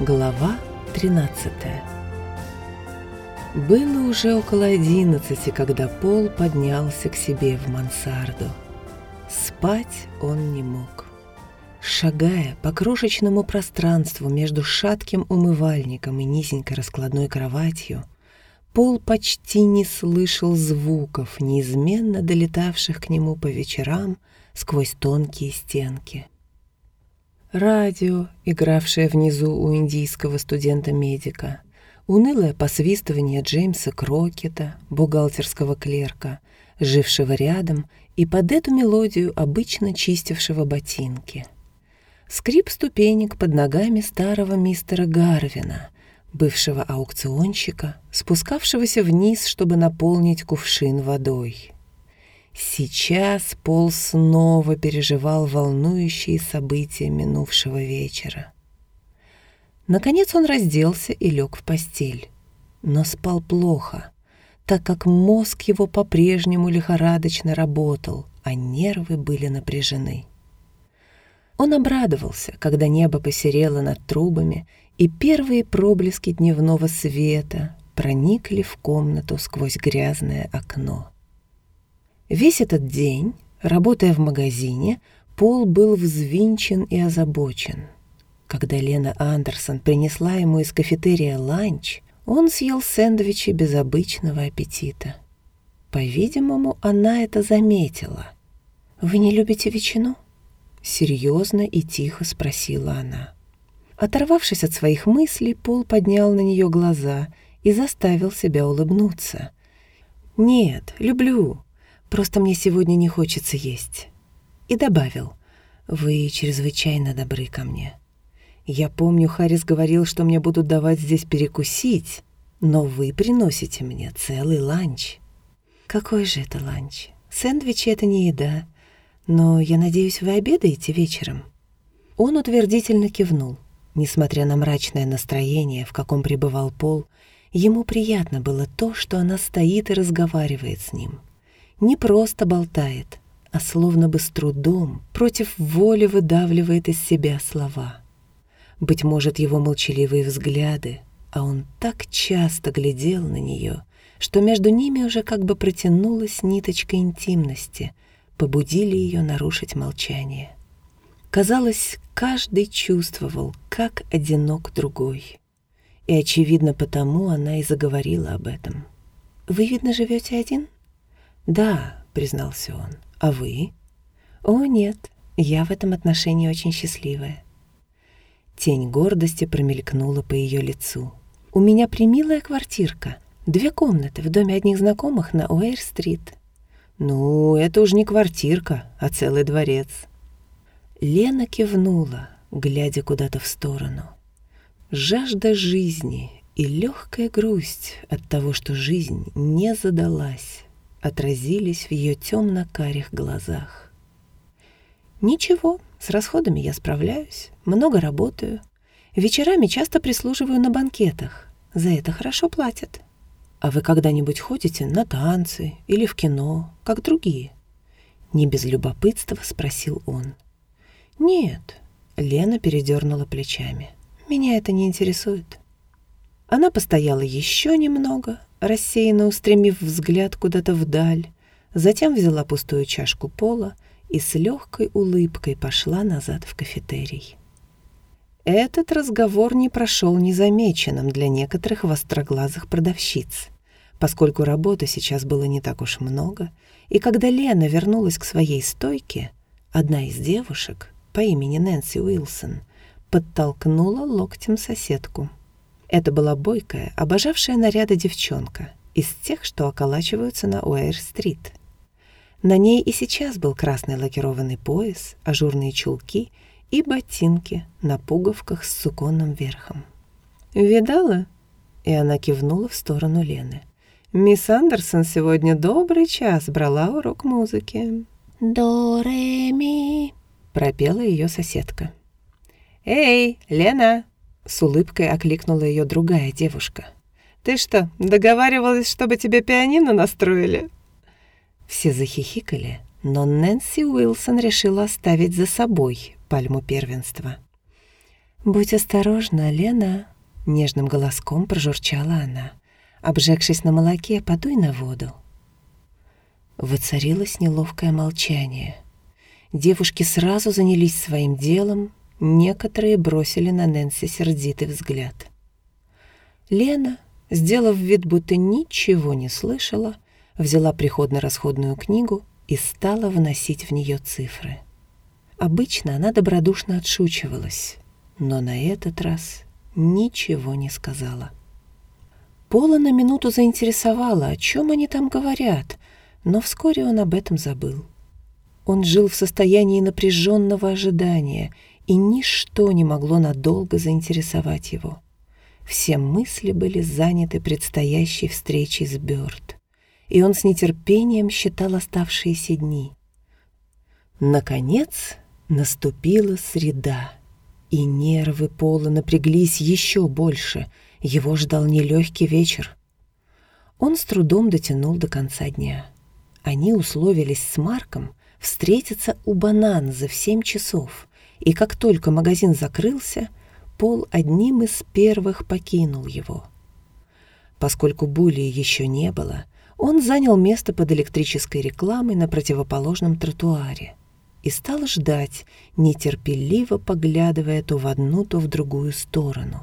Глава 13 Было уже около одиннадцати, когда Пол поднялся к себе в мансарду. Спать он не мог. Шагая по крошечному пространству между шатким умывальником и низенькой раскладной кроватью, Пол почти не слышал звуков, неизменно долетавших к нему по вечерам сквозь тонкие стенки. Радио, игравшее внизу у индийского студента-медика, унылое посвистывание Джеймса Крокета, бухгалтерского клерка, жившего рядом и под эту мелодию обычно чистившего ботинки. Скрип ступенек под ногами старого мистера Гарвина, бывшего аукционщика, спускавшегося вниз, чтобы наполнить кувшин водой. Сейчас Пол снова переживал волнующие события минувшего вечера. Наконец он разделся и лег в постель, но спал плохо, так как мозг его по-прежнему лихорадочно работал, а нервы были напряжены. Он обрадовался, когда небо посерело над трубами, и первые проблески дневного света проникли в комнату сквозь грязное окно. Весь этот день, работая в магазине, Пол был взвинчен и озабочен. Когда Лена Андерсон принесла ему из кафетерия ланч, он съел сэндвичи без обычного аппетита. По-видимому, она это заметила. «Вы не любите ветчину?» Серьезно и тихо спросила она. Оторвавшись от своих мыслей, Пол поднял на нее глаза и заставил себя улыбнуться. «Нет, люблю. Просто мне сегодня не хочется есть». И добавил, «Вы чрезвычайно добры ко мне. Я помню, Харрис говорил, что мне будут давать здесь перекусить, но вы приносите мне целый ланч». «Какой же это ланч? Сэндвичи — это не еда. Но я надеюсь, вы обедаете вечером?» Он утвердительно кивнул. Несмотря на мрачное настроение, в каком пребывал Пол, ему приятно было то, что она стоит и разговаривает с ним — не просто болтает, а словно бы с трудом, против воли выдавливает из себя слова. Быть может, его молчаливые взгляды, а он так часто глядел на нее, что между ними уже как бы протянулась ниточка интимности, побудили ее нарушить молчание. Казалось, каждый чувствовал, как одинок другой. И, очевидно, потому она и заговорила об этом. «Вы, видно, живете один?» «Да», — признался он. «А вы?» «О, нет, я в этом отношении очень счастливая». Тень гордости промелькнула по ее лицу. «У меня примилая квартирка, две комнаты в доме одних знакомых на Уэйр-стрит». «Ну, это уж не квартирка, а целый дворец». Лена кивнула, глядя куда-то в сторону. Жажда жизни и легкая грусть от того, что жизнь не задалась, отразились в ее темно-карих глазах. «Ничего, с расходами я справляюсь, много работаю. Вечерами часто прислуживаю на банкетах, за это хорошо платят. А вы когда-нибудь ходите на танцы или в кино, как другие?» Не без любопытства спросил он. «Нет», — Лена передернула плечами. «Меня это не интересует». Она постояла еще немного, рассеянно устремив взгляд куда-то вдаль, затем взяла пустую чашку пола и с легкой улыбкой пошла назад в кафетерий. Этот разговор не прошел незамеченным для некоторых востроглазых продавщиц, поскольку работы сейчас было не так уж много, и когда Лена вернулась к своей стойке, одна из девушек по имени Нэнси Уилсон подтолкнула локтем соседку — это была бойкая, обожавшая наряды девчонка из тех, что околачиваются на Уэйр-стрит. На ней и сейчас был красный лакированный пояс, ажурные чулки и ботинки на пуговках с суконным верхом. «Видала?» И она кивнула в сторону Лены. «Мисс Андерсон сегодня добрый час брала урок музыки». «До-ре-ми», — пропела ее соседка. «Эй, Лена!» С улыбкой окликнула ее другая девушка. «Ты что, договаривалась, чтобы тебе пианино настроили?» Все захихикали, но Нэнси Уилсон решила оставить за собой пальму первенства. «Будь осторожна, Лена», — нежным голоском прожурчала она. «Обжегшись на молоке, подуй на воду». Воцарилось неловкое молчание. Девушки сразу занялись своим делом, некоторые бросили на Нэнси сердитый взгляд. Лена, сделав вид, будто ничего не слышала, взяла приходно-расходную книгу и стала вносить в нее цифры. Обычно она добродушно отшучивалась, но на этот раз ничего не сказала. Пола на минуту заинтересовала, о чем они там говорят, но вскоре он об этом забыл. Он жил в состоянии напряженного ожидания, и ничто не могло надолго заинтересовать его. Все мысли были заняты предстоящей встречей с Бёрд и он с нетерпением считал оставшиеся дни. Наконец наступила среда, и нервы Пола напряглись еще больше. Его ждал нелегкий вечер. Он с трудом дотянул до конца дня. Они условились с Марком встретиться у Бананза в семь часов, и как только магазин закрылся, Пол одним из первых покинул его. Поскольку Були еще не было, он занял место под электрической рекламой на противоположном тротуаре и стал ждать, нетерпеливо поглядывая то в одну, то в другую сторону.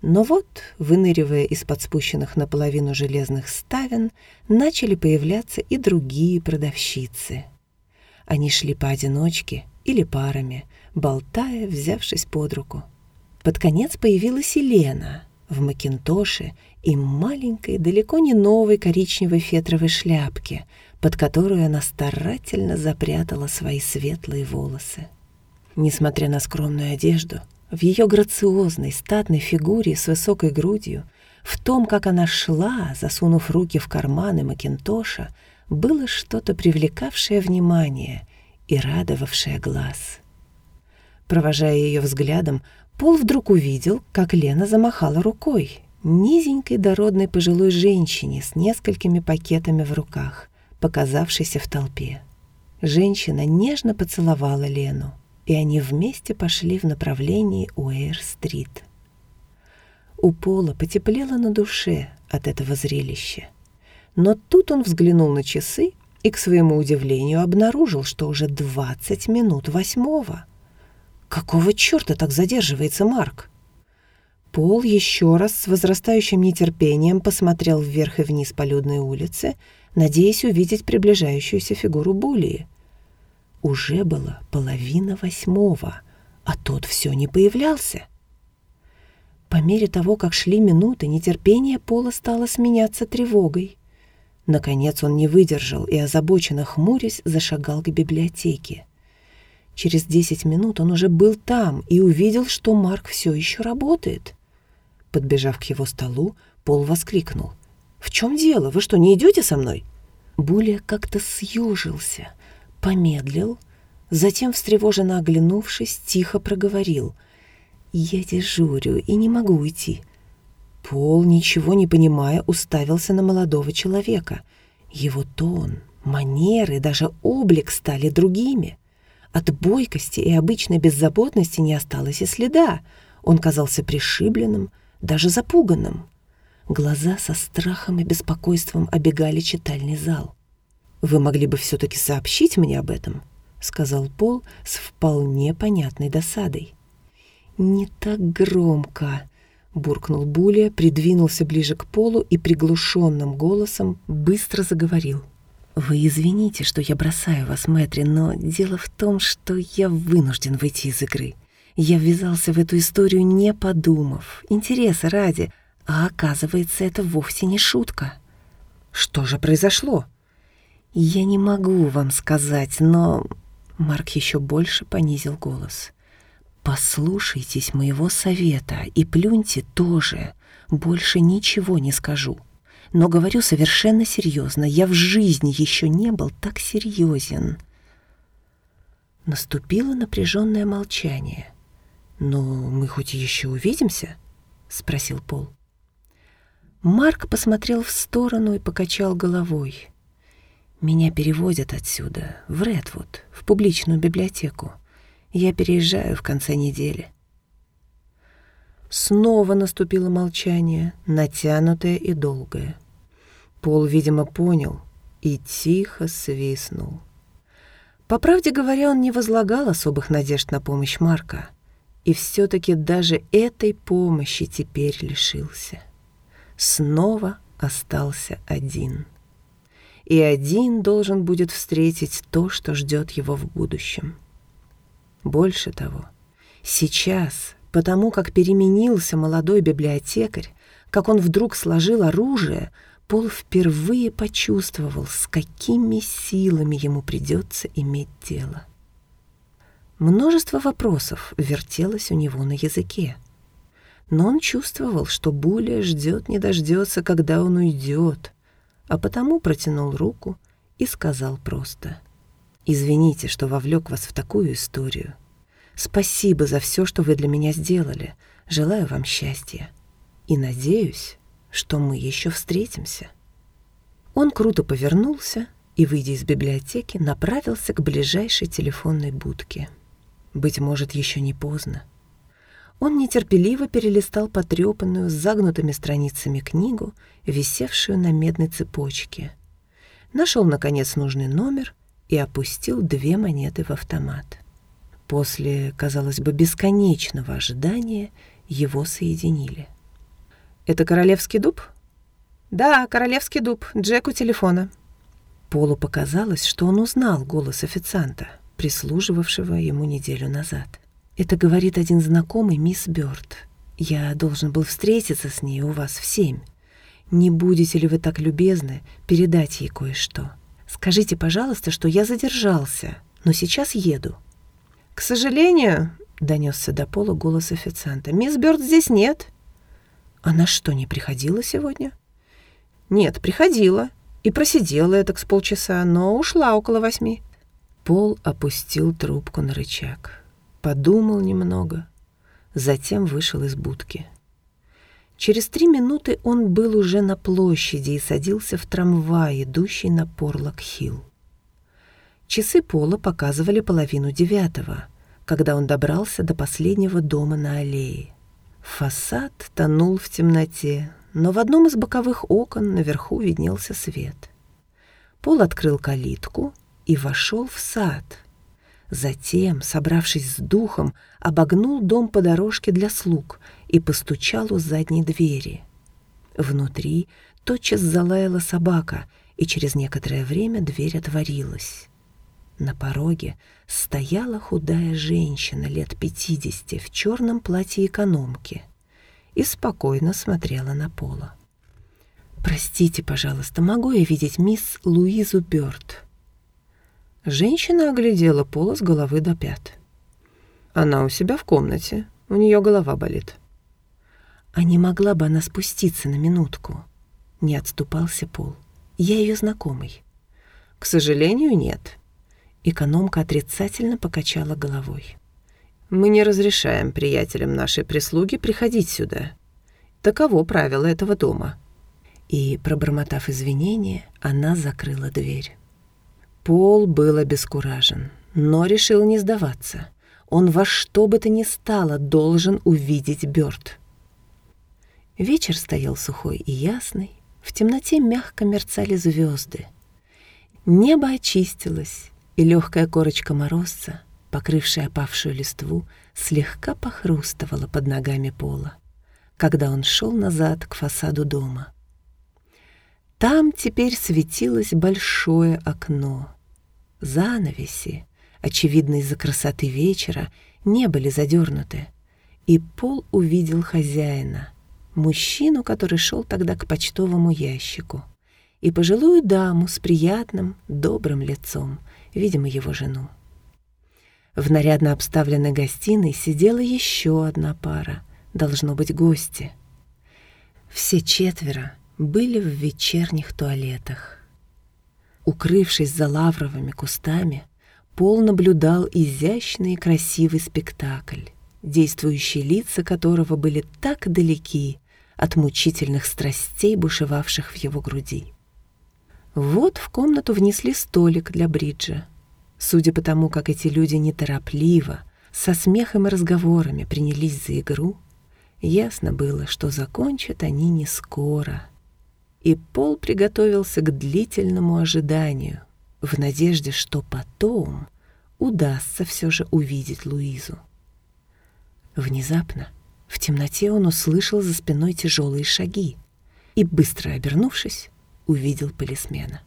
Но вот, выныривая из-под спущенных наполовину железных ставен, начали появляться и другие продавщицы. Они шли поодиночке или парами, болтая, взявшись под руку. Под конец появилась Елена в макинтоше и маленькой, далеко не новой коричневой фетровой шляпке, под которую она старательно запрятала свои светлые волосы. Несмотря на скромную одежду, в ее грациозной, статной фигуре с высокой грудью, в том, как она шла, засунув руки в карманы Макинтоша, было что-то привлекавшее внимание и радовавшее глаз. Провожая ее взглядом, Пол вдруг увидел, как Лена замахала рукой, низенькой дородной пожилой женщине с несколькими пакетами в руках, показавшейся в толпе. Женщина нежно поцеловала Лену, и они вместе пошли в направлении Уэйр-стрит. У Пола потеплело на душе от этого зрелища. Но тут он взглянул на часы и, к своему удивлению, обнаружил, что уже двадцать минут восьмого. Какого черта так задерживается Марк? Пол еще раз с возрастающим нетерпением посмотрел вверх и вниз по людной улице, надеясь увидеть приближающуюся фигуру Булии. Уже было половина восьмого, а тот все не появлялся. По мере того, как шли минуты, нетерпение Пола стало сменяться тревогой. Наконец он не выдержал и, озабоченно хмурясь, зашагал к библиотеке. Через десять минут он уже был там и увидел, что Марк все еще работает. Подбежав к его столу, Пол воскликнул. «В чем дело? Вы что, не идете со мной?» Буля как-то съежился, помедлил, затем, встревоженно оглянувшись, тихо проговорил. «Я дежурю и не могу уйти». Пол, ничего не понимая, уставился на молодого человека. Его тон, манеры, даже облик стали другими. От бойкости и обычной беззаботности не осталось и следа. Он казался пришибленным, даже запуганным. Глаза со страхом и беспокойством обегали читальный зал. «Вы могли бы все-таки сообщить мне об этом?» — сказал Пол с вполне понятной досадой. «Не так громко», — буркнул Булия, придвинулся ближе к Полу и приглушенным голосом быстро заговорил. «Вы извините, что я бросаю вас, Мэтри, но дело в том, что я вынужден выйти из игры. Я ввязался в эту историю, не подумав, интереса ради, а оказывается, это вовсе не шутка. Что же произошло? Я не могу вам сказать, но... Марк еще больше понизил голос. «Послушайтесь моего совета и плюньте тоже. Больше ничего не скажу. Но говорю совершенно серьезно. Я в жизни еще не был так серьезен». Наступило напряженное молчание. «Но мы хоть еще увидимся?» — спросил Пол. Марк посмотрел в сторону и покачал головой. «Меня переводят отсюда, в Редвуд, в публичную библиотеку. Я переезжаю в конце недели». Снова наступило молчание, натянутое и долгое. Пол, видимо, понял и тихо свистнул. По правде говоря, он не возлагал особых надежд на помощь Марка, и все-таки даже этой помощи теперь лишился. Снова остался один. И один должен будет встретить то, что ждет его в будущем. Больше того, сейчас, потому как переменился молодой библиотекарь, как он вдруг сложил оружие, Пол впервые почувствовал, с какими силами ему придется иметь дело. Множество вопросов вертелось у него на языке. Но он чувствовал, что Буля ждет не дождется, когда он уйдет, а потому протянул руку и сказал просто «Извините, что вовлек вас в такую историю. Спасибо за все, что вы для меня сделали. Желаю вам счастья. И надеюсь, что мы еще встретимся». Он круто повернулся и, выйдя из библиотеки, направился к ближайшей телефонной будке. Быть может, еще не поздно. Он нетерпеливо перелистал потрепанную с загнутыми страницами книгу, висевшую на медной цепочке. Нашел, наконец, нужный номер и опустил две монеты в автомат. После, казалось бы, бесконечного ожидания его соединили. «Это королевский дуб?» «Да, королевский дуб. Джек у телефона». Полу показалось, что он узнал голос официанта, прислуживавшего ему неделю назад. «Это говорит один знакомый мисс Бёрд. Я должен был встретиться с ней у вас в семь. Не будете ли вы так любезны передать ей кое-что? Скажите, пожалуйста, что я задержался, но сейчас еду». «К сожалению», — донесся до пола голос официанта, — «мисс Бёрд здесь нет». «Она что, не приходила сегодня?» «Нет, приходила. И просидела это с полчаса, но ушла около восьми». Пол опустил трубку на рычаг. Подумал немного, затем вышел из будки. Через три минуты он был уже на площади и садился в трамвай, идущий на Порлок-Хилл. Часы Пола показывали половину девятого, когда он добрался до последнего дома на аллее. Фасад тонул в темноте, но в одном из боковых окон наверху виднелся свет. Пол открыл калитку и вошел в сад. Затем, собравшись с духом, обогнул дом по дорожке для слуг и постучал у задней двери. Внутри тотчас залаяла собака, и через некоторое время дверь отворилась. На пороге стояла худая женщина лет пятидесяти в черном платье экономки и спокойно смотрела на Пола. «Простите, пожалуйста, могу я видеть мисс Луизу Бёрд?» Женщина оглядела Пола с головы до пят. «Она у себя в комнате, у нее голова болит». «А не могла бы она спуститься на минутку?» Не отступался Пол. «Я ее знакомый». «К сожалению, нет. Экономка отрицательно покачала головой. «Мы не разрешаем приятелям нашей прислуги приходить сюда. Таково правило этого дома». И, пробормотав извинения, она закрыла дверь. Пол был обескуражен, но решил не сдаваться. Он во что бы то ни стало должен увидеть Бёрд. Вечер стоял сухой и ясный, в темноте мягко мерцали звезды. Небо очистилось, и легкая корочка морозца, покрывшая опавшую листву, слегка похрустывала под ногами пола, когда он шел назад к фасаду дома. Там теперь светилось большое окно. Занавеси, очевидно из-за красоты вечера, не были задернуты, и Пол увидел хозяина, мужчину, который шел тогда к почтовому ящику, и пожилую даму с приятным, добрым лицом, видимо, его жену. В нарядно обставленной гостиной сидела еще одна пара, должно быть, гости. Все четверо были в вечерних туалетах. Укрывшись за лавровыми кустами, Пол наблюдал изящный и красивый спектакль, действующие лица которого были так далеки от мучительных страстей, бушевавших в его груди. Вот в комнату внесли столик для бриджа. Судя по тому, как эти люди неторопливо, со смехом и разговорами принялись за игру, Ясно было, что закончат они не скоро. И Пол приготовился к длительному ожиданию, в надежде, что потом удастся все же увидеть Луизу. Внезапно в темноте он услышал за спиной тяжелые шаги и, быстро обернувшись, увидел полисмена.